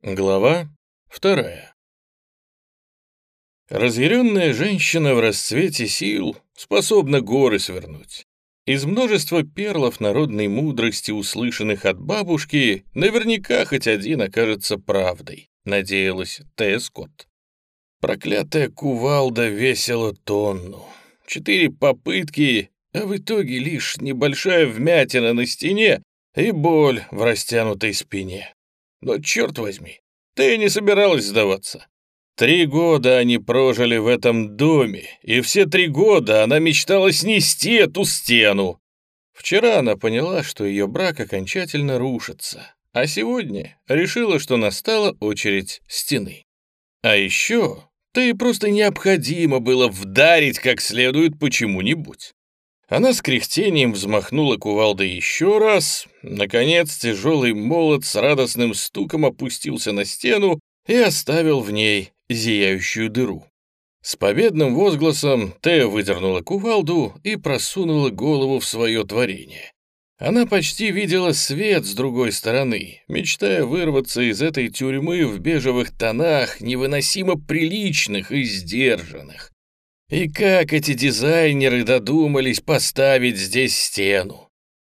Глава вторая. Разъяренная женщина в расцвете сил способна горы свернуть. Из множества перлов народной мудрости, услышанных от бабушки, наверняка хоть один окажется правдой, надеялась Т. Скотт. Проклятая кувалда весила тонну. Четыре попытки, а в итоге лишь небольшая вмятина на стене и боль в растянутой спине. Но черт возьми, ты не собиралась сдаваться. Три года они прожили в этом доме, и все три года она мечтала снести эту стену. Вчера она поняла, что ее брак окончательно рушится, а сегодня решила, что настала очередь стены. А еще ты просто необходимо было вдарить как следует почему-нибудь. Она с кряхтением взмахнула кувалдой еще раз. Наконец, тяжелый молот с радостным стуком опустился на стену и оставил в ней зияющую дыру. С победным возгласом Тея выдернула кувалду и просунула голову в свое творение. Она почти видела свет с другой стороны, мечтая вырваться из этой тюрьмы в бежевых тонах, невыносимо приличных и сдержанных. И как эти дизайнеры додумались поставить здесь стену?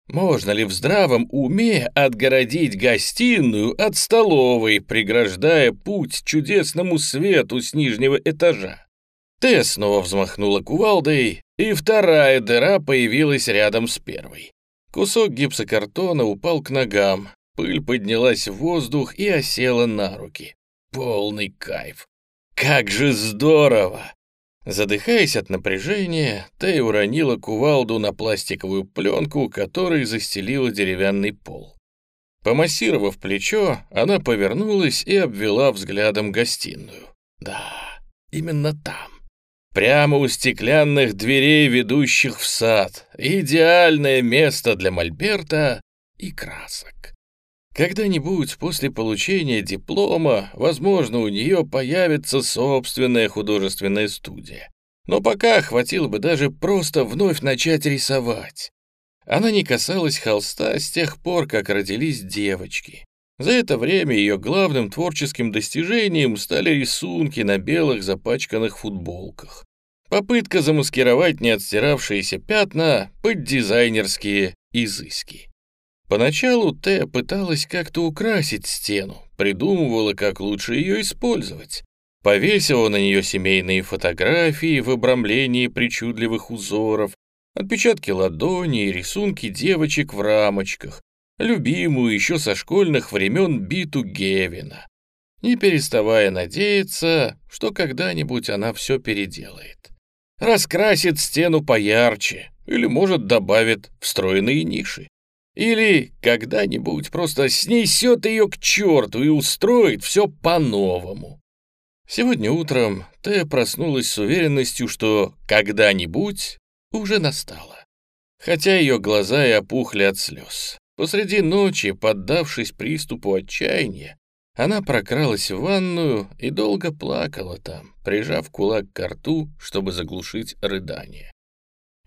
Можно ли в здравом уме отгородить гостиную от столовой, преграждая путь чудесному свету с нижнего этажа? Тесс снова взмахнула кувалдой, и вторая дыра появилась рядом с первой. Кусок гипсокартона упал к ногам, пыль поднялась в воздух и осела на руки. Полный кайф. Как же здорово! Задыхаясь от напряжения, Тэй уронила кувалду на пластиковую пленку, которой застелила деревянный пол. Помассировав плечо, она повернулась и обвела взглядом гостиную. Да, именно там. Прямо у стеклянных дверей, ведущих в сад. Идеальное место для мольберта и красок. Когда-нибудь после получения диплома, возможно, у нее появится собственная художественная студия. Но пока хватило бы даже просто вновь начать рисовать. Она не касалась холста с тех пор, как родились девочки. За это время ее главным творческим достижением стали рисунки на белых запачканных футболках. Попытка замаскировать неотстиравшиеся пятна под дизайнерские изыски. Поначалу Т пыталась как-то украсить стену, придумывала, как лучше ее использовать. Повесила на нее семейные фотографии в обрамлении причудливых узоров, отпечатки ладоней рисунки девочек в рамочках, любимую еще со школьных времен биту Гевина, не переставая надеяться, что когда-нибудь она все переделает. Раскрасит стену поярче или, может, добавит встроенные ниши. Или когда-нибудь просто снесет ее к черту и устроит все по-новому. Сегодня утром Тея проснулась с уверенностью, что когда-нибудь уже настало. Хотя ее глаза и опухли от слез. Посреди ночи, поддавшись приступу отчаяния, она прокралась в ванную и долго плакала там, прижав кулак к рту, чтобы заглушить рыдание.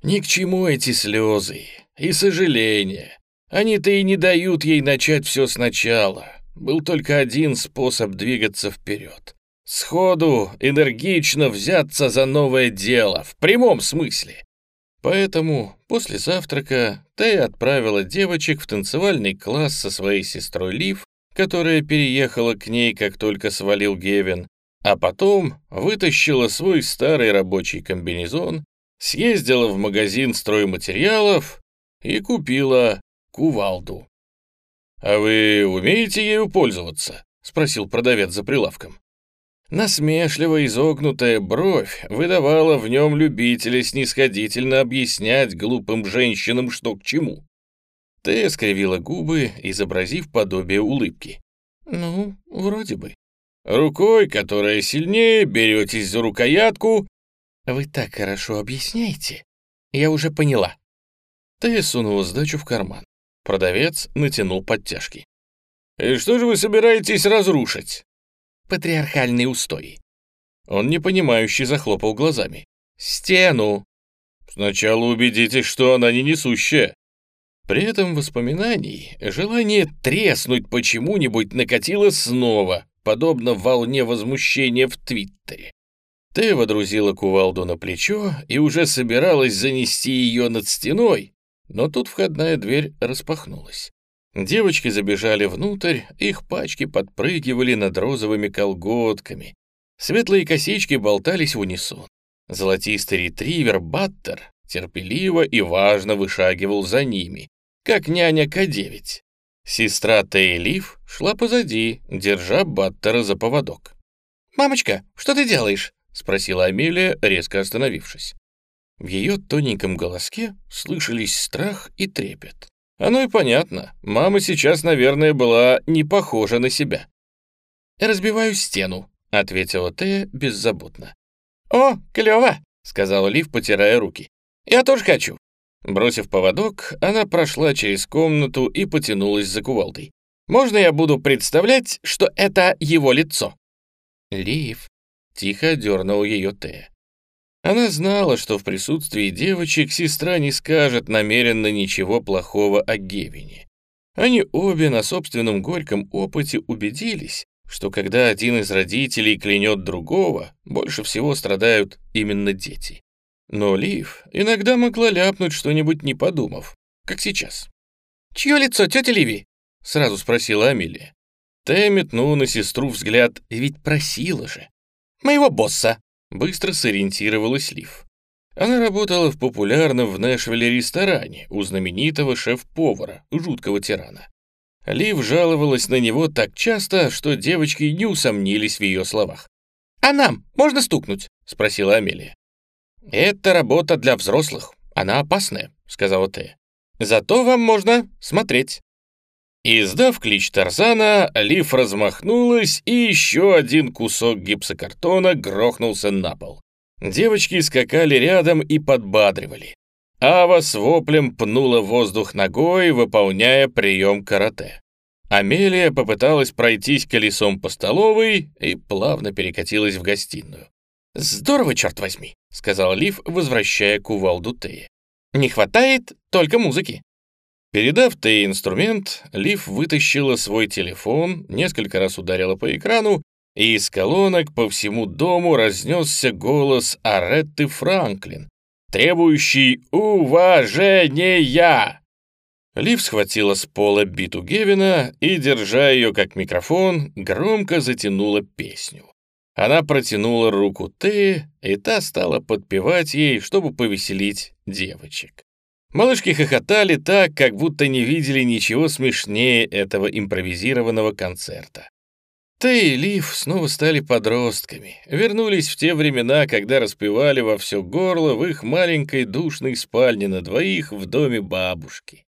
Ни к чему эти слезы и сожаления. Они-то и не дают ей начать все сначала. Был только один способ двигаться вперед. Сходу, энергично взяться за новое дело, в прямом смысле. Поэтому после завтрака Тэй отправила девочек в танцевальный класс со своей сестрой Лив, которая переехала к ней, как только свалил Гевин, а потом вытащила свой старый рабочий комбинезон, съездила в магазин стройматериалов и купила кувалду. «А вы умеете ею пользоваться?» — спросил продавец за прилавком. Насмешливо изогнутая бровь выдавала в нем любителя снисходительно объяснять глупым женщинам, что к чему. Ты скривила губы, изобразив подобие улыбки. «Ну, вроде бы». «Рукой, которая сильнее, беретесь за рукоятку...» «Вы так хорошо объясняете. Я уже поняла». Ты сунула сдачу в карман. Продавец натянул подтяжки. «И что же вы собираетесь разрушить?» «Патриархальные устои». Он непонимающе захлопал глазами. «Стену!» «Сначала убедитесь, что она не несущая». При этом воспоминаний желание треснуть почему-нибудь накатило снова, подобно волне возмущения в Твиттере. Тея водрузила кувалду на плечо и уже собиралась занести ее над стеной, но тут входная дверь распахнулась. Девочки забежали внутрь, их пачки подпрыгивали над розовыми колготками. Светлые косички болтались в унисон. Золотистый ретривер Баттер терпеливо и важно вышагивал за ними, как няня К-9. Сестра Тейлиф шла позади, держа Баттера за поводок. «Мамочка, что ты делаешь?» — спросила Амелия, резко остановившись. В ее тоненьком голоске слышались страх и трепет. Оно и понятно, мама сейчас, наверное, была не похожа на себя. «Разбиваю стену», — ответила Тея беззаботно. «О, клево!» — сказал Лив, потирая руки. «Я тоже хочу». Бросив поводок, она прошла через комнату и потянулась за кувалдой. «Можно я буду представлять, что это его лицо?» «Лив», — тихо дернул ее Тея. Она знала, что в присутствии девочек сестра не скажет намеренно ничего плохого о Гевине. Они обе на собственном горьком опыте убедились, что когда один из родителей клянет другого, больше всего страдают именно дети. Но Лив иногда могла ляпнуть что-нибудь не подумав, как сейчас. «Чье лицо, тетя Ливи?» — сразу спросила Амелия. Тэ метнул на сестру взгляд, ведь просила же. «Моего босса!» — быстро сориентировалась Лив. Она работала в популярном в Нэшвилле ресторане у знаменитого шеф-повара, жуткого тирана. Лив жаловалась на него так часто, что девочки не усомнились в ее словах. «А нам можно стукнуть?» — спросила Амелия. «Это работа для взрослых. Она опасная», — сказала Тея. «Зато вам можно смотреть». Издав клич Тарзана, Лив размахнулась, и еще один кусок гипсокартона грохнулся на пол. Девочки скакали рядом и подбадривали. Ава с воплем пнула воздух ногой, выполняя прием карате. Амелия попыталась пройтись колесом по столовой и плавно перекатилась в гостиную. «Здорово, черт возьми!» — сказал Лив, возвращая кувалду Теи. «Не хватает только музыки». Передав Тее инструмент, Лив вытащила свой телефон, несколько раз ударила по экрану, и из колонок по всему дому разнесся голос Аретты Франклин, требующий уважения. Лив схватила с пола биту Гевина и, держа ее как микрофон, громко затянула песню. Она протянула руку Теи, и та стала подпевать ей, чтобы повеселить девочек. Малышки хохотали так, как будто не видели ничего смешнее этого импровизированного концерта. Тэй и Лив снова стали подростками, вернулись в те времена, когда распевали во все горло в их маленькой душной спальне на двоих в доме бабушки.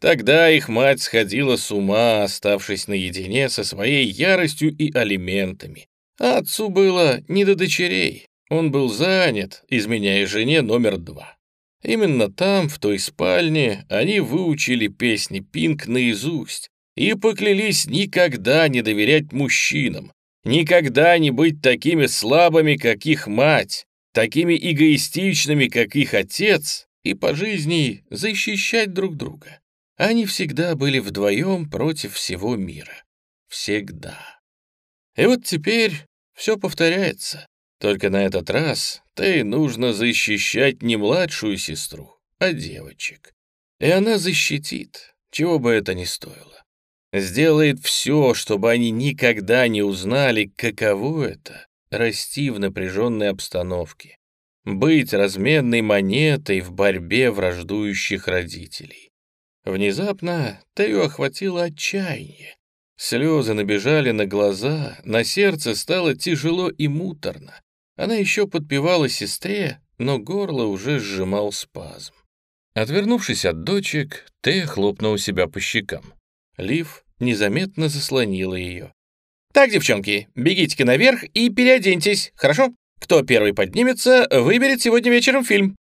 Тогда их мать сходила с ума, оставшись наедине со своей яростью и алиментами, а отцу было не до дочерей. Он был занят, изменяя жене номер два. Именно там, в той спальне, они выучили песни Пинк наизусть и поклялись никогда не доверять мужчинам, никогда не быть такими слабыми, как их мать, такими эгоистичными, как их отец, и по жизни защищать друг друга. Они всегда были вдвоем против всего мира. Всегда. И вот теперь все повторяется, только на этот раз Тей нужно защищать не младшую сестру, а девочек. И она защитит, чего бы это ни стоило. Сделает все, чтобы они никогда не узнали, каково это — расти в напряженной обстановке, быть разменной монетой в борьбе враждующих родителей. Внезапно Тею охватило отчаяние. Слезы набежали на глаза, на сердце стало тяжело и муторно. Она еще подпевала сестре, но горло уже сжимал спазм. Отвернувшись от дочек, Тея хлопнула себя по щекам. Лив незаметно заслонила ее. «Так, девчонки, бегите-ка наверх и переоденьтесь, хорошо? Кто первый поднимется, выберет сегодня вечером фильм».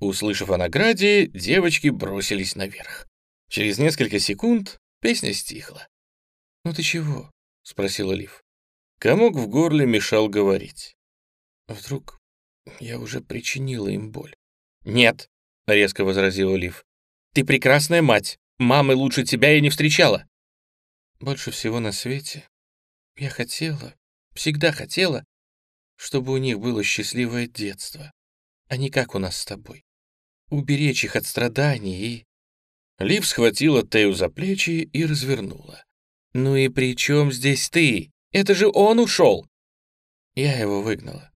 Услышав о награде, девочки бросились наверх. Через несколько секунд песня стихла. «Ну ты чего?» — спросила Лив. Комок в горле мешал говорить. «Вдруг я уже причинила им боль?» «Нет», — резко возразила Лив. Ты прекрасная мать. Мамы лучше тебя я не встречала». «Больше всего на свете я хотела, всегда хотела, чтобы у них было счастливое детство, а не как у нас с тобой. Уберечь их от страданий и...» Лив схватила Тею за плечи и развернула. «Ну и при чем здесь ты? Это же он ушел!» Я его выгнала.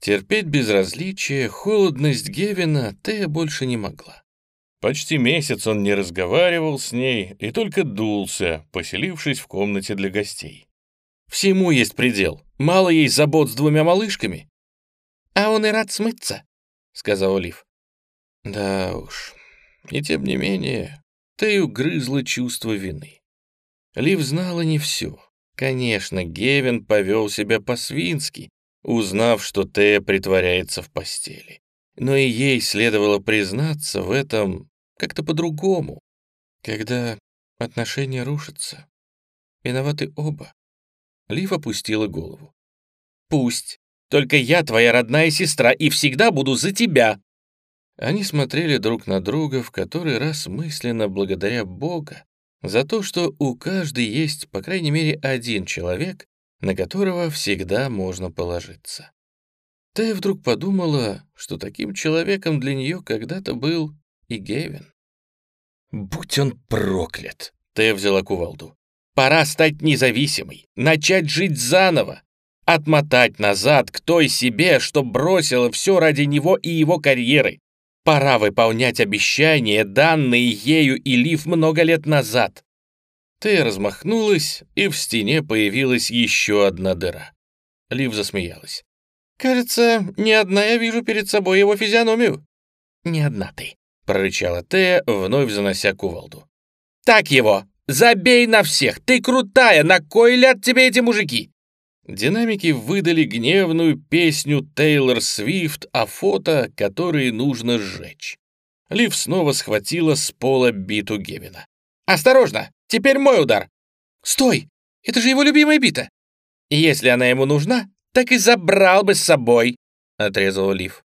Терпеть безразличие, холодность Гевина Тея больше не могла. Почти месяц он не разговаривал с ней и только дулся, поселившись в комнате для гостей. Всему есть предел. Мало ей забот с двумя малышками. А он и рад смыться, — сказал Олив. Да уж. И тем не менее, Тею грызло чувство вины. Лив знала не все. Конечно, Гевин повел себя по-свински, узнав, что Тея притворяется в постели. Но и ей следовало признаться в этом как-то по-другому. Когда отношения рушатся, виноваты оба. Лив опустила голову. «Пусть. Только я твоя родная сестра и всегда буду за тебя». Они смотрели друг на друга в который раз мысленно благодаря Бога за то, что у каждой есть, по крайней мере, один человек, на которого всегда можно положиться. Тея вдруг подумала, что таким человеком для нее когда-то был и Гевин. «Будь он проклят!» — Тея взяла кувалду. «Пора стать независимой, начать жить заново, отмотать назад к той себе, что бросила все ради него и его карьеры. Пора выполнять обещания, данные ею и Лив много лет назад. Тея размахнулась, и в стене появилась еще одна дыра. Лив засмеялась. «Кажется, не одна я вижу перед собой его физиономию». «Не одна ты», — прорычала Тея, вновь занося кувалду. «Так его! Забей на всех! Ты крутая! На кой ляд тебе эти мужики?» Динамики выдали гневную песню Тейлор Свифт о фото, которые нужно сжечь. Лив снова схватила с пола биту Гевина. «Осторожно! Теперь мой удар!» «Стой! Это же его любимая бита!» «Если она ему нужна, так и забрал бы с собой!» — отрезала Лив.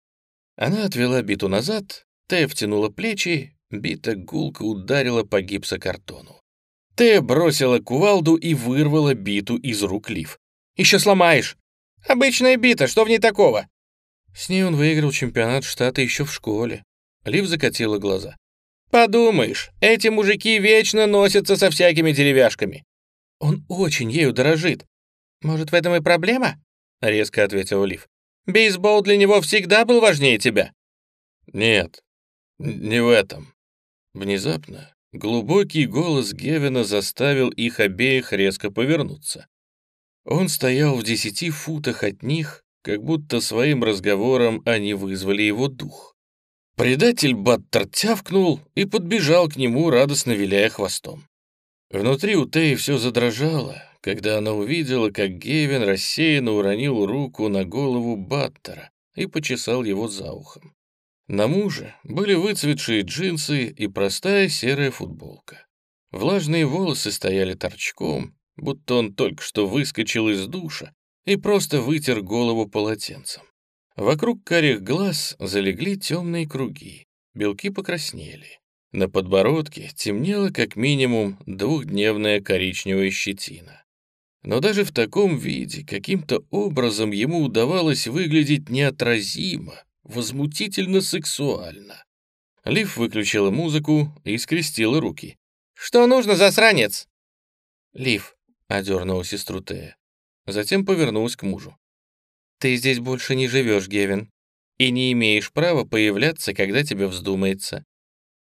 Она отвела биту назад, Тея втянула плечи, бита гулко ударила по гипсокартону. Тея бросила кувалду и вырвала биту из рук Лив. Еще сломаешь. Обычная бита, что в ней такого?» С ней он выиграл чемпионат штата еще в школе. Лив закатила глаза. «Подумаешь, эти мужики вечно носятся со всякими деревяшками. Он очень ею дорожит. Может, в этом и проблема?» — резко ответил Лив. «Бейсбол для него всегда был важнее тебя». «Нет, не в этом». Внезапно глубокий голос Гевина заставил их обеих резко повернуться. Он стоял в десяти футах от них, как будто своим разговором они вызвали его дух. Предатель Баттер тявкнул и подбежал к нему, радостно виляя хвостом. Внутри у Теи все задрожало, когда она увидела, как Гевин рассеянно уронил руку на голову Баттера и почесал его за ухом. На муже были выцветшие джинсы и простая серая футболка. Влажные волосы стояли торчком, будто он только что выскочил из душа и просто вытер голову полотенцем. Вокруг карих глаз залегли темные круги, белки покраснели. На подбородке темнела как минимум двухдневная коричневая щетина. Но даже в таком виде каким-то образом ему удавалось выглядеть неотразимо, возмутительно сексуально. Лив выключила музыку и скрестила руки. «Что нужно, засранец?» «Лив, — одернула сестру Тея. Затем повернулась к мужу. «Ты здесь больше не живешь, Гевин, и не имеешь права появляться, когда тебе вздумается».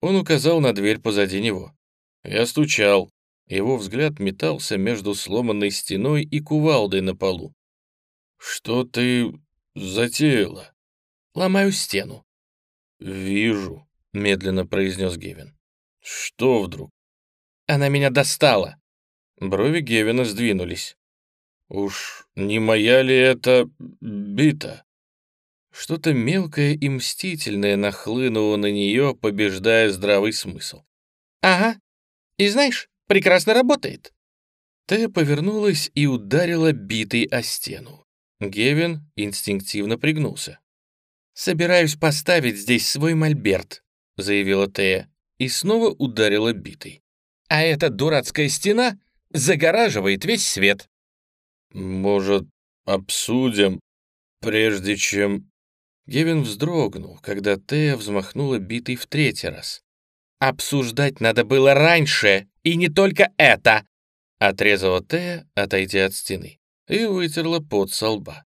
Он указал на дверь позади него. Я стучал. Его взгляд метался между сломанной стеной и кувалдой на полу. «Что ты затеяла?» «Ломаю стену». «Вижу», — медленно произнес Гевин. «Что вдруг?» «Она меня достала». Брови Гевина сдвинулись. «Уж не моя ли это бита?» Что-то мелкое и мстительное нахлынуло на нее, побеждая здравый смысл. «Ага. И знаешь, прекрасно работает». Тея повернулась и ударила битой о стену. Гевин инстинктивно пригнулся. «Собираюсь поставить здесь свой мольберт», — заявила Тея. и снова ударила битой. «А эта дурацкая стена загораживает весь свет». «Может, обсудим, прежде чем...» Гевин вздрогнул, когда Тея взмахнула битой в третий раз. «Обсуждать надо было раньше, и не только это!» Отрезала Тея, отойдя от стены, и вытерла пот со лба.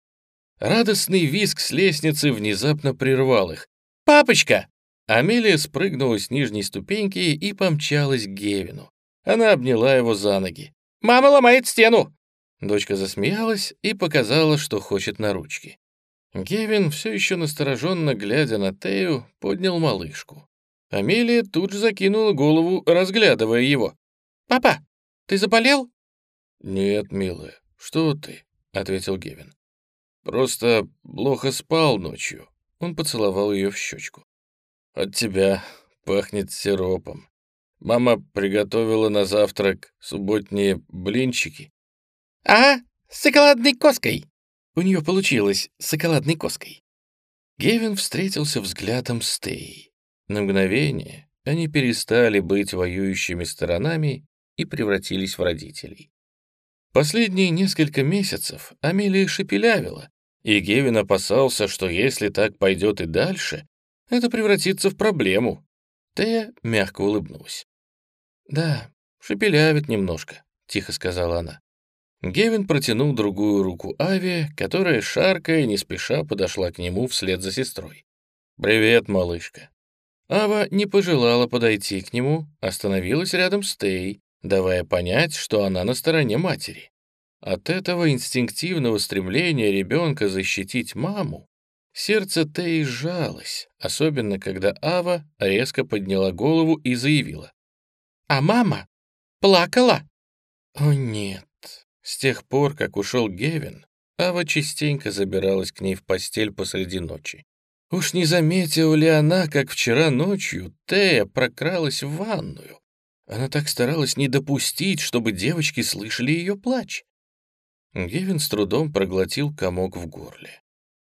Радостный визг с лестницы внезапно прервал их. «Папочка!» Амелия спрыгнула с нижней ступеньки и помчалась к Гевину. Она обняла его за ноги. «Мама ломает стену!» Дочка засмеялась и показала, что хочет на ручки. Гевин, все еще настороженно глядя на Тею, поднял малышку. Амелия тут же закинула голову, разглядывая его. «Папа, ты заболел?» «Нет, милая, что ты?» — ответил Гевин. «Просто плохо спал ночью». Он поцеловал ее в щечку. «От тебя пахнет сиропом. Мама приготовила на завтрак субботние блинчики». «А, с шоколадной коской!» У нее получилось с шоколадной коской. Гевин встретился взглядом с Тей. На мгновение они перестали быть воюющими сторонами и превратились в родителей. Последние несколько месяцев Амелия шепелявила, и Гевин опасался, что если так пойдет и дальше, это превратится в проблему. Тея мягко улыбнулась. «Да, шепелявит немножко», — тихо сказала она. Гевин протянул другую руку Ави, которая, шаркая, не спеша подошла к нему вслед за сестрой. «Привет, малышка». Ава не пожелала подойти к нему, остановилась рядом с Тей, давая понять, что она на стороне матери. От этого инстинктивного стремления ребенка защитить маму сердце Тей сжалось, особенно когда Ава резко подняла голову и заявила. «А мама плакала?» «О нет, с тех пор, как ушел Гевин, Ава частенько забиралась к ней в постель посреди ночи. Уж не заметила ли она, как вчера ночью Тея прокралась в ванную? Она так старалась не допустить, чтобы девочки слышали ее плач. Гевин с трудом проглотил комок в горле.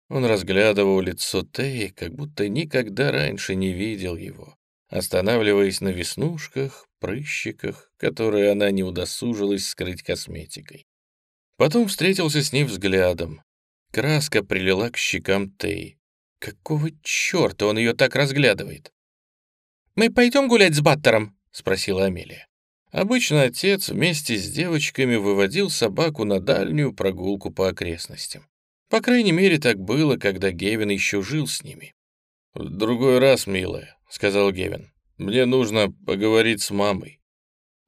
Он разглядывал лицо Теи, как будто никогда раньше не видел его, останавливаясь на веснушках, прыщиках, которые она не удосужилась скрыть косметикой. Потом встретился с ней взглядом. Краска прилила к щекам Тей. Какого черта он ее так разглядывает? «Мы пойдем гулять с Баттером?» — спросила Амелия. Обычно отец вместе с девочками выводил собаку на дальнюю прогулку по окрестностям. По крайней мере, так было, когда Гевин еще жил с ними. «В другой раз, милая», — сказал Гевин. «Мне нужно поговорить с мамой».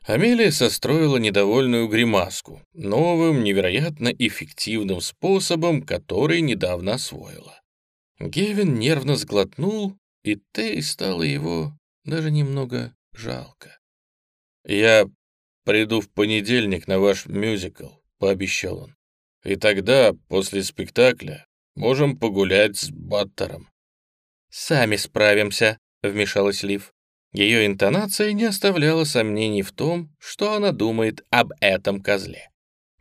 Амелия состроила недовольную гримаску, новым, невероятно эффективным способом, который недавно освоила. Гевин нервно сглотнул, и Тей стало его даже немного жалко. «Я приду в понедельник на ваш мюзикл», — пообещал он. «И тогда, после спектакля, можем погулять с Баттером». «Сами справимся», — вмешалась Лив. Ее интонация не оставляла сомнений в том, что она думает об этом козле.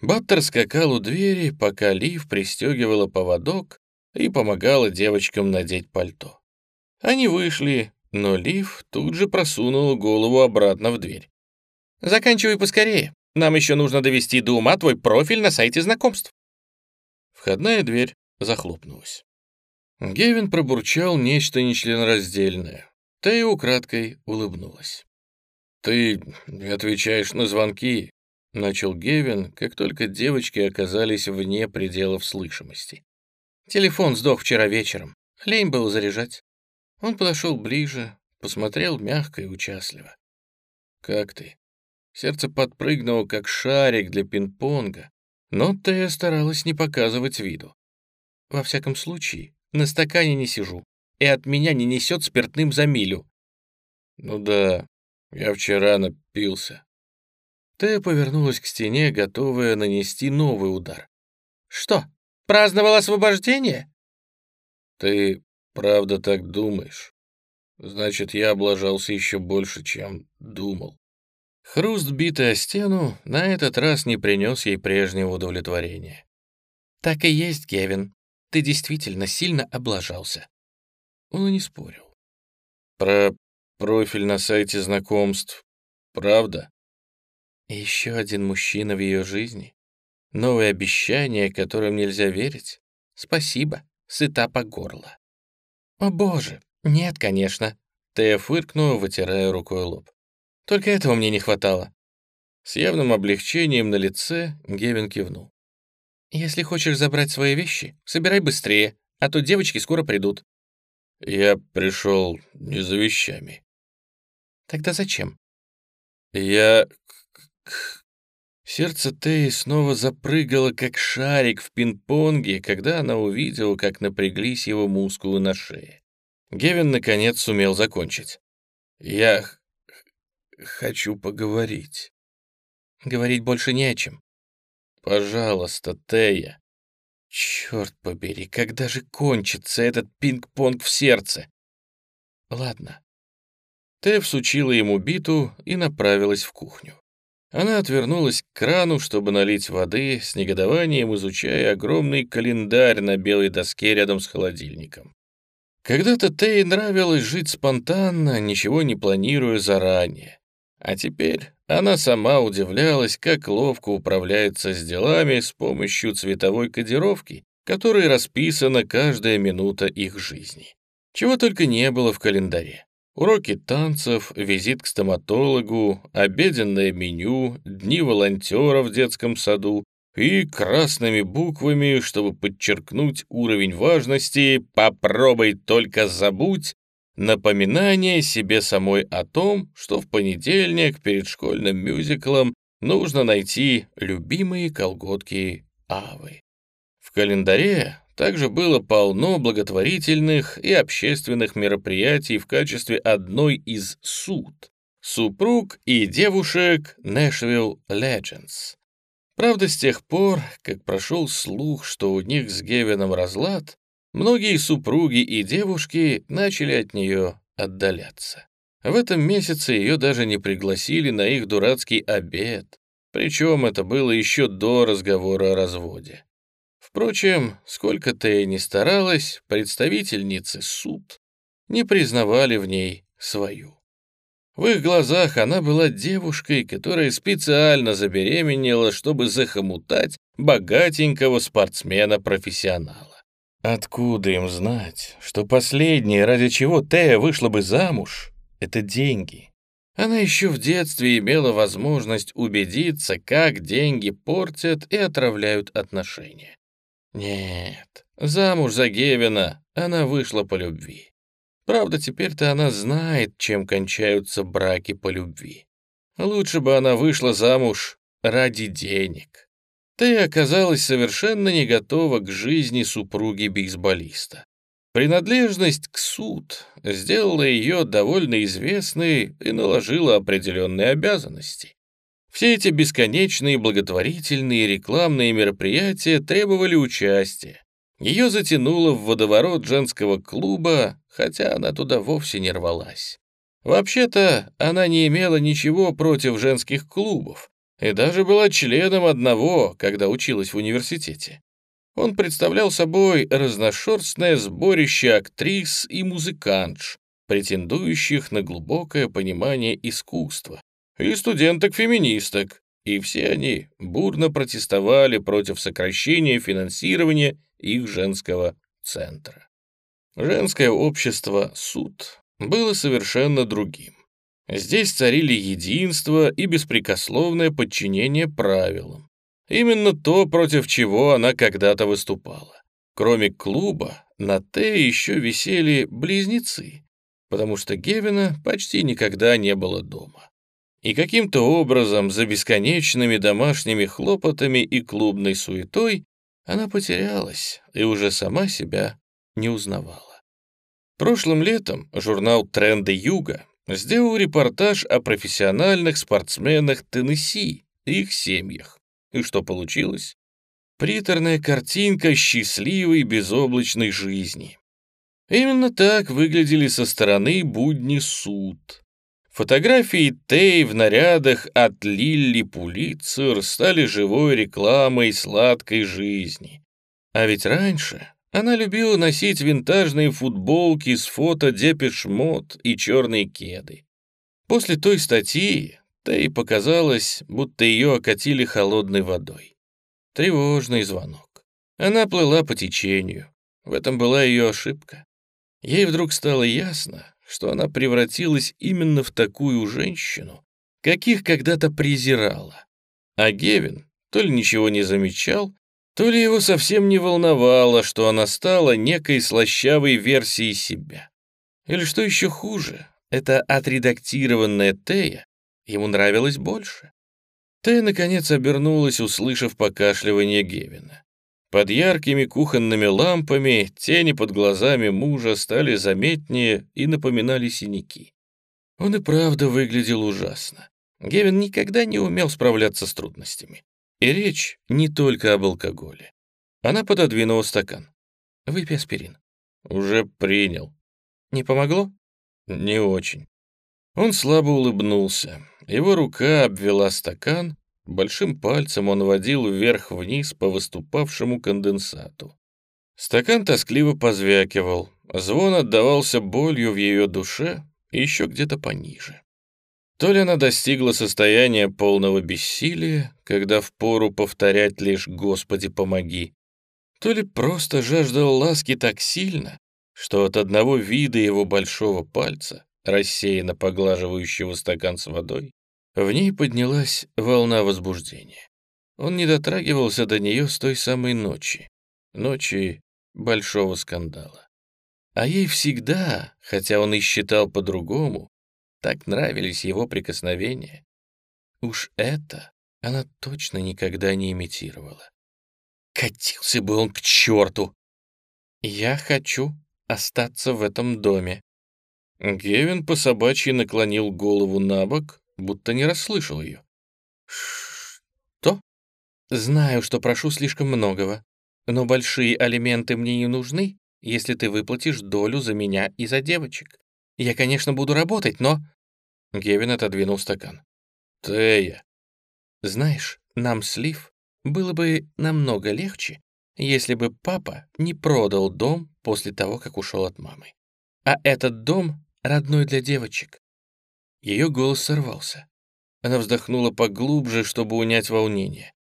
Баттер скакал у двери, пока Лив пристегивала поводок и помогала девочкам надеть пальто. Они вышли, но Лив тут же просунула голову обратно в дверь. «Заканчивай поскорее. Нам еще нужно довести до ума твой профиль на сайте знакомств». Входная дверь захлопнулась. Гевин пробурчал нечто нечленораздельное. Тея украдкой улыбнулась. «Ты отвечаешь на звонки», — начал Гевин, как только девочки оказались вне пределов слышимости. «Телефон сдох вчера вечером. Лень было заряжать». Он подошел ближе, посмотрел мягко и участливо. «Как ты?» Сердце подпрыгнуло, как шарик для пинг-понга, но Тея старалась не показывать виду. «Во всяком случае, на стакане не сижу и от меня не несет спиртным за милю». «Ну да, я вчера напился». Тея повернулась к стене, готовая нанести новый удар. «Что, праздновал освобождение?» «Ты правда так думаешь? Значит, я облажался еще больше, чем думал». Хруст, битый о стену, на этот раз не принес ей прежнего удовлетворения. «Так и есть, Гевин. Ты действительно сильно облажался. Он и не спорил. «Про профиль на сайте знакомств. Правда? Еще один мужчина в ее жизни. Новое обещание, которым нельзя верить. Спасибо, сыта по горло. О боже, нет, конечно. Тея фыркнула, вытирая рукой лоб. Только этого мне не хватало. С явным облегчением на лице Гевин кивнул. «Если хочешь забрать свои вещи, собирай быстрее, а то девочки скоро придут». «Я пришел не за вещами». «Тогда зачем?» «Я...» Сердце Теи снова запрыгало, как шарик в пинг-понге, когда она увидела, как напряглись его мускулы на шее. Гевин, наконец, сумел закончить. «Я хочу поговорить». Говорить больше не о чем. Пожалуйста, Тея. Черт побери, когда же кончится этот пинг-понг в сердце? Ладно. Тея всучила ему биту и направилась в кухню. Она отвернулась к крану, чтобы налить воды, с негодованием изучая огромный календарь на белой доске рядом с холодильником. Когда-то Тее нравилось жить спонтанно, ничего не планируя заранее. А теперь она сама удивлялась, как ловко управляется с делами с помощью цветовой кодировки, которой расписана каждая минута их жизни. Чего только не было в календаре. Уроки танцев, визит к стоматологу, обеденное меню, дни волонтера в детском саду и красными буквами, чтобы подчеркнуть уровень важности «попробуй только забудь», Напоминание себе самой о том, что в понедельник перед школьным мюзиклом нужно найти любимые колготки Авы. В календаре также было полно благотворительных и общественных мероприятий в качестве одной из суд «Супруг и девушек Нэшвилл Legends». Правда, с тех пор, как прошел слух, что у них с Гевином разлад, Многие супруги и девушки начали от нее отдаляться. В этом месяце ее даже не пригласили на их дурацкий обед, причем это было еще до разговора о разводе. Впрочем, сколько Тея ни старалась, представительницы суд не признавали в ней свою. В их глазах она была девушкой, которая специально забеременела, чтобы захомутать богатенького спортсмена-профессионала. Откуда им знать, что последнее, ради чего Тея вышла бы замуж, — это деньги? Она еще в детстве имела возможность убедиться, как деньги портят и отравляют отношения. Нет, замуж за Гевина она вышла по любви. Правда, теперь-то она знает, чем кончаются браки по любви. Лучше бы она вышла замуж ради денег. Ты оказалась совершенно не готова к жизни супруги бейсболиста. Принадлежность к суд сделала ее довольно известной и наложила определенные обязанности. Все эти бесконечные благотворительные рекламные мероприятия требовали участия. Ее затянуло в водоворот женского клуба, хотя она туда вовсе не рвалась. Вообще-то, она не имела ничего против женских клубов, и даже была членом одного, когда училась в университете. Он представлял собой разношерстное сборище актрис и музыкантш, претендующих на глубокое понимание искусства, и студенток-феминисток, и все они бурно протестовали против сокращения финансирования их женского центра. Женское общество «Суд» было совершенно другим. Здесь царили единство и беспрекословное подчинение правилам. Именно то, против чего она когда-то выступала. Кроме клуба, на Т еще висели близнецы, потому что Гевина почти никогда не было дома. И каким-то образом за бесконечными домашними хлопотами и клубной суетой она потерялась и уже сама себя не узнавала. Прошлым летом журнал «Тренды Юга» сделал репортаж о профессиональных спортсменах Теннесси и их семьях. И что получилось? Приторная картинка счастливой безоблачной жизни. Именно так выглядели со стороны будни суд. Фотографии Тей в нарядах от Лилли Пулицер стали живой рекламой сладкой жизни. А ведь раньше Она любила носить винтажные футболки с фото Depeche Mode и черные кеды. После той статьи Тей показалось, будто ее окатили холодной водой. Тревожный звонок. Она плыла по течению. В этом была ее ошибка. Ей вдруг стало ясно, что она превратилась именно в такую женщину, каких когда-то презирала. А Гевин то ли ничего не замечал, то ли его совсем не волновало, что она стала некой слащавой версией себя. Или что еще хуже, эта отредактированная Тея ему нравилась больше. Тея, наконец, обернулась, услышав покашливание Гевина. Под яркими кухонными лампами тени под глазами мужа стали заметнее и напоминали синяки. Он и правда выглядел ужасно. Гевин никогда не умел справляться с трудностями. И речь не только об алкоголе. Она пододвинула стакан. «Выпей аспирин». «Уже принял». «Не помогло?» «Не очень». Он слабо улыбнулся. Его рука обвела стакан, большим пальцем он водил вверх-вниз по выступавшему конденсату. Стакан тоскливо позвякивал, звон отдавался болью в ее душе и еще где-то пониже. То ли она достигла состояния полного бессилия, когда впору повторять лишь «Господи, помоги», то ли просто жаждала ласки так сильно, что от одного вида его большого пальца, рассеянно поглаживающего стакан с водой, в ней поднялась волна возбуждения. Он не дотрагивался до нее с той самой ночи, ночи большого скандала. А ей всегда, хотя он и считал по-другому, так нравились его прикосновения. Уж это она точно никогда не имитировала. Катился бы он к черту! Я хочу остаться в этом доме. Гевин по собачьи наклонил голову на бок, будто не расслышал ее. «Что?» «Знаю, что прошу слишком многого, но большие алименты мне не нужны, если ты выплатишь долю за меня и за девочек. Я, конечно, буду работать, но...» Гевин отодвинул стакан. «Тея!» «Знаешь, нам слив было бы намного легче, если бы папа не продал дом после того, как ушел от мамы. А этот дом родной для девочек». Ее голос сорвался. Она вздохнула поглубже, чтобы унять волнение.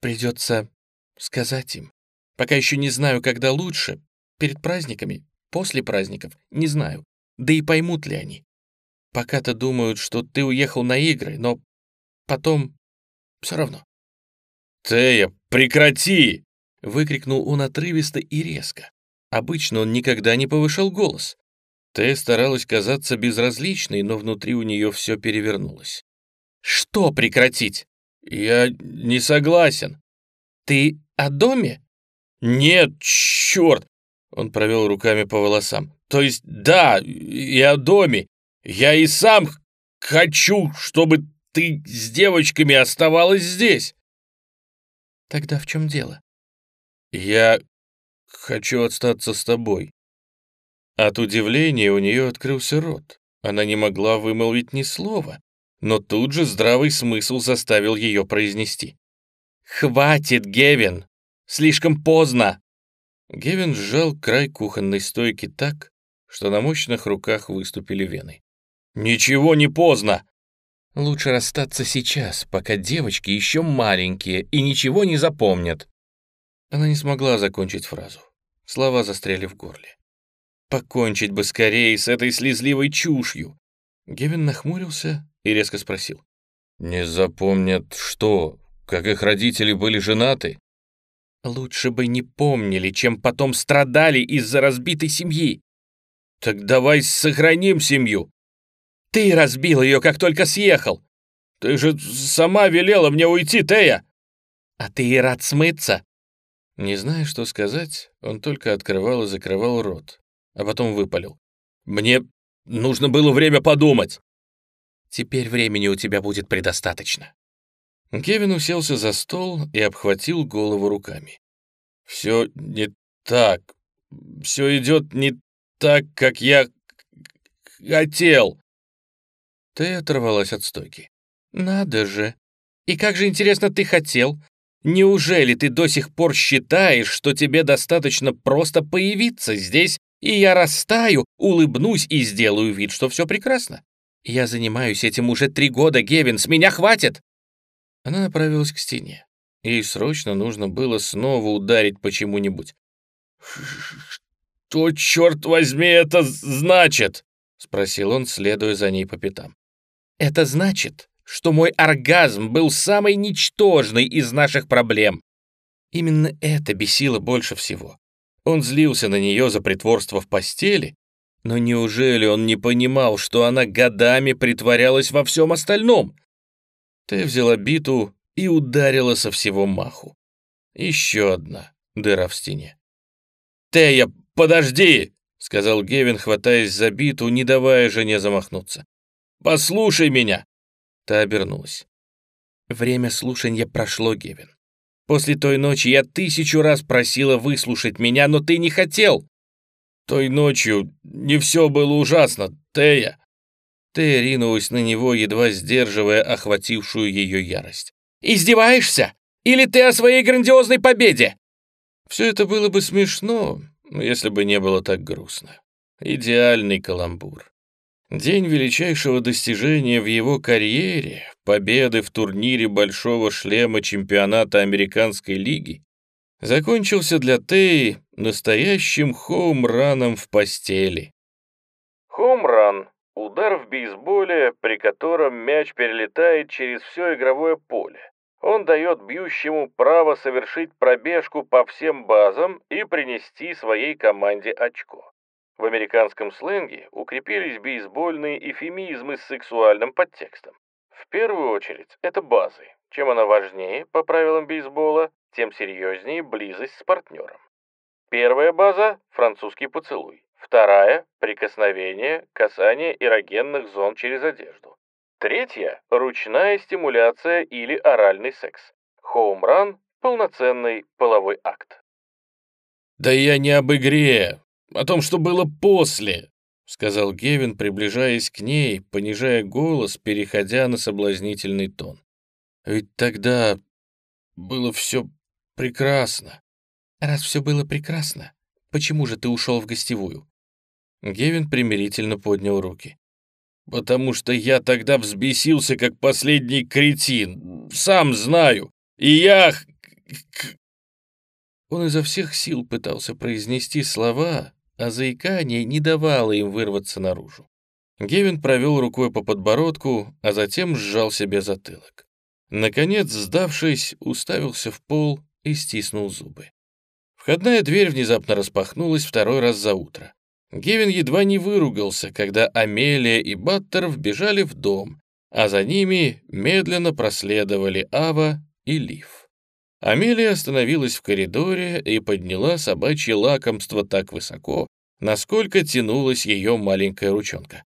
«Придется сказать им. Пока еще не знаю, когда лучше. Перед праздниками, после праздников, не знаю. Да и поймут ли они. Пока-то думают, что ты уехал на игры, но потом все равно». «Тея, прекрати!» — выкрикнул он отрывисто и резко. Обычно он никогда не повышал голос. Тея старалась казаться безразличной, но внутри у нее все перевернулось. «Что прекратить?» «Я не согласен». «Ты о доме?» «Нет, черт!» Он провел руками по волосам. «То есть, да, и о доме. Я и сам хочу, чтобы ты с девочками оставалась здесь». «Тогда в чем дело?» «Я хочу остаться с тобой». От удивления у нее открылся рот. Она не могла вымолвить ни слова, но тут же здравый смысл заставил ее произнести. «Хватит, Гевин! Слишком поздно!» Гевин сжал край кухонной стойки так, что на мощных руках выступили вены. «Ничего не поздно!» «Лучше расстаться сейчас, пока девочки еще маленькие и ничего не запомнят». Она не смогла закончить фразу. Слова застряли в горле. Покончить бы скорее с этой слезливой чушью. Гевин нахмурился и резко спросил. «Не запомнят что? Как их родители были женаты?» «Лучше бы не помнили, чем потом страдали из-за разбитой семьи». «Так давай сохраним семью». «Ты разбил ее, как только съехал». «Ты же сама велела мне уйти, Тея». «А ты и рад смыться?» Не зная, что сказать, он только открывал и закрывал рот, а потом выпалил. «Мне нужно было время подумать». Теперь времени у тебя будет предостаточно». Кевин уселся за стол и обхватил голову руками. «Все не так. Все идет не так, как я хотел». Ты оторвалась от стойки. «Надо же! И как же, интересно, ты хотел? Неужели ты до сих пор считаешь, что тебе достаточно просто появиться здесь, и я растаю, улыбнусь и сделаю вид, что все прекрасно? Я занимаюсь этим уже три года, Гевин, с меня хватит!» Она направилась к стене. Ей срочно нужно было снова ударить почему-нибудь. «Что, черт возьми, это значит?» — спросил он, следуя за ней по пятам. «Это значит, что мой оргазм был самой ничтожной из наших проблем. Именно это бесило больше всего. Он злился на нее за притворство в постели, но неужели он не понимал, что она годами притворялась во всем остальном? Ты взяла биту и ударила со всего маху. Еще одна дыра в стене. «Тея, подожди!» — сказал Гевин, хватаясь за биту, не давая жене замахнуться. «Послушай меня!» Та обернулась. Время слушания прошло, Гевин. После той ночи я тысячу раз просила выслушать меня, но ты не хотел. Той ночью не все было ужасно, Тея. Тея ринулась на него, едва сдерживая охватившую ее ярость. «Издеваешься? Или ты о своей грандиозной победе?» Все это было бы смешно, если бы не было так грустно. Идеальный каламбур. День величайшего достижения в его карьере, победы в турнире Большого шлема чемпионата Американской лиги, закончился для Теи настоящим хоум-раном в постели. Хоум-ран — удар в бейсболе, при котором мяч перелетает через все игровое поле. Он дает бьющему право совершить пробежку по всем базам и принести своей команде очко. В американском сленге укрепились бейсбольные эфемизмы с сексуальным подтекстом. В первую очередь, это базы. Чем она важнее, по правилам бейсбола, тем серьезнее близость с партнером. Первая база – французский поцелуй. Вторая – прикосновение, касание эрогенных зон через одежду. Третья – ручная стимуляция или оральный секс. Хоум-ран – полноценный половой акт. «Да я не об игре, о том, что было после», — сказал Гевин, приближаясь к ней, понижая голос, переходя на соблазнительный тон. «Ведь тогда было все прекрасно». «Раз все было прекрасно, почему же ты ушел в гостевую?» Гевин примирительно поднял руки. «Потому что я тогда взбесился, как последний кретин. Сам знаю. И я...» Он изо всех сил пытался произнести слова, а заикание не давало им вырваться наружу. Гевин провел рукой по подбородку, а затем сжал себе затылок. Наконец, сдавшись, уставился в пол и стиснул зубы. Входная дверь внезапно распахнулась второй раз за утро. Гевин едва не выругался, когда Амелия и Баттер вбежали в дом, а за ними медленно проследовали Ава и Лив. Амелия остановилась в коридоре и подняла собачье лакомство так высоко, насколько тянулась ее маленькая ручонка.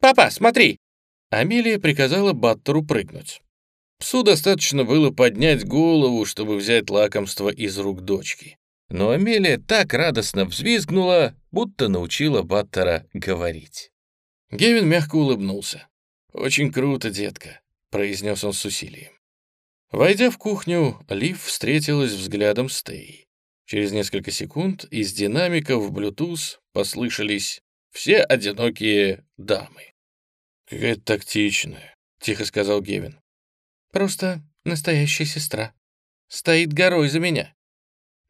«Папа, смотри!» Амелия приказала Баттеру прыгнуть. Псу достаточно было поднять голову, чтобы взять лакомство из рук дочки. Но Амелия так радостно взвизгнула, будто научила Баттера говорить. Гевин мягко улыбнулся. «Очень круто, детка», — произнес он с усилием. Войдя в кухню, Лив встретилась взглядом с Тей. Через несколько секунд из динамиков в Bluetooth послышались все одинокие дамы. «Какая тактичная», — тихо сказал Гевин. «Просто настоящая сестра. Стоит горой за меня».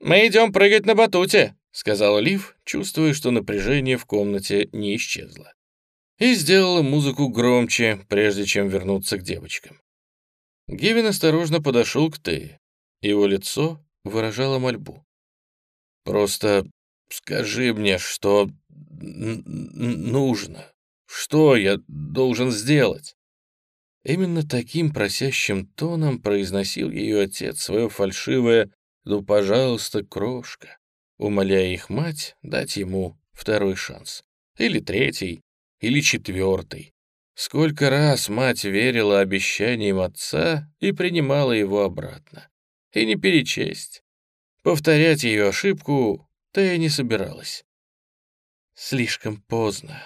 «Мы идем прыгать на батуте», — сказал Лив, чувствуя, что напряжение в комнате не исчезло. И сделала музыку громче, прежде чем вернуться к девочкам. Гевин осторожно подошел к Тее. Его лицо выражало мольбу. «Просто скажи мне, что нужно. Что я должен сделать?» Именно таким просящим тоном произносил ее отец свое фальшивое «Ну, пожалуйста, крошка», умоляя их мать дать ему второй шанс. Или третий, или четвертый. Сколько раз мать верила обещаниям отца и принимала его обратно. И не перечесть. Повторять ее ошибку Тея не собиралась. «Слишком поздно,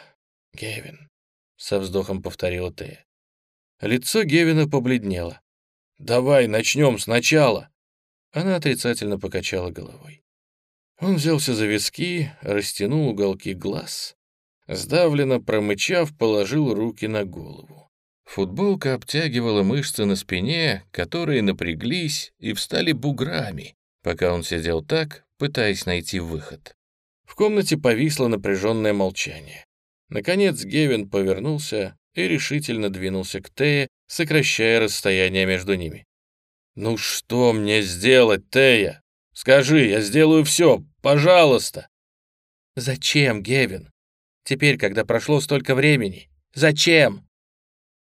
Гевин», — со вздохом повторила Тея. Лицо Гевина побледнело. «Давай начнем сначала». Она отрицательно покачала головой. Он взялся за виски, растянул уголки глаз, сдавленно промычав, положил руки на голову. Футболка обтягивала мышцы на спине, которые напряглись и встали буграми, пока он сидел так, пытаясь найти выход. В комнате повисло напряженное молчание. Наконец Гевин повернулся и решительно двинулся к Тее, сокращая расстояние между ними. «Ну что мне сделать, Тея? Скажи, я сделаю все, пожалуйста!» «Зачем, Гевин? Теперь, когда прошло столько времени, зачем?»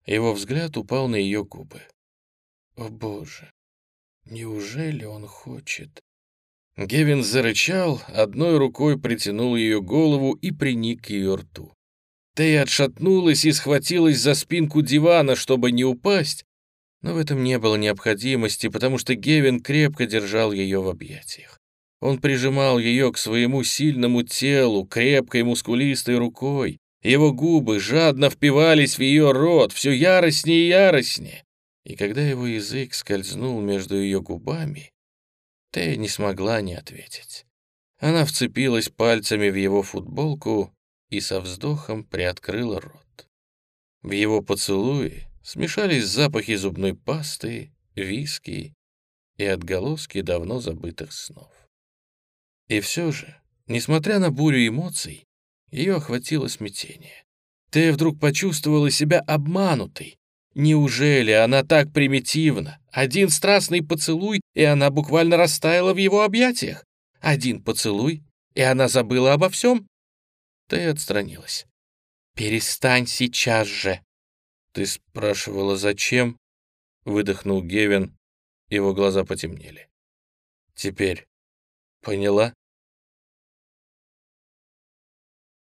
Его взгляд упал на ее губы. «О боже, неужели он хочет?» Гевин зарычал, одной рукой притянул ее голову и приник к ее рту. Тея отшатнулась и схватилась за спинку дивана, чтобы не упасть, но в этом не было необходимости, потому что Гевин крепко держал ее в объятиях. Он прижимал ее к своему сильному телу, крепкой мускулистой рукой. Его губы жадно впивались в ее рот, все яростнее и яростнее. И когда его язык скользнул между ее губами, Тея не смогла не ответить. Она вцепилась пальцами в его футболку и со вздохом приоткрыла рот. В его поцелуе смешались запахи зубной пасты, виски и отголоски давно забытых снов. И все же, несмотря на бурю эмоций, ее охватило смятение. Тея вдруг почувствовала себя обманутой. Неужели она так примитивна? Один страстный поцелуй, и она буквально растаяла в его объятиях. Один поцелуй, и она забыла обо всем. Тея отстранилась. «Перестань сейчас же!» «Ты спрашивала, зачем?» — выдохнул Гевин. Его глаза потемнели. «Теперь поняла?»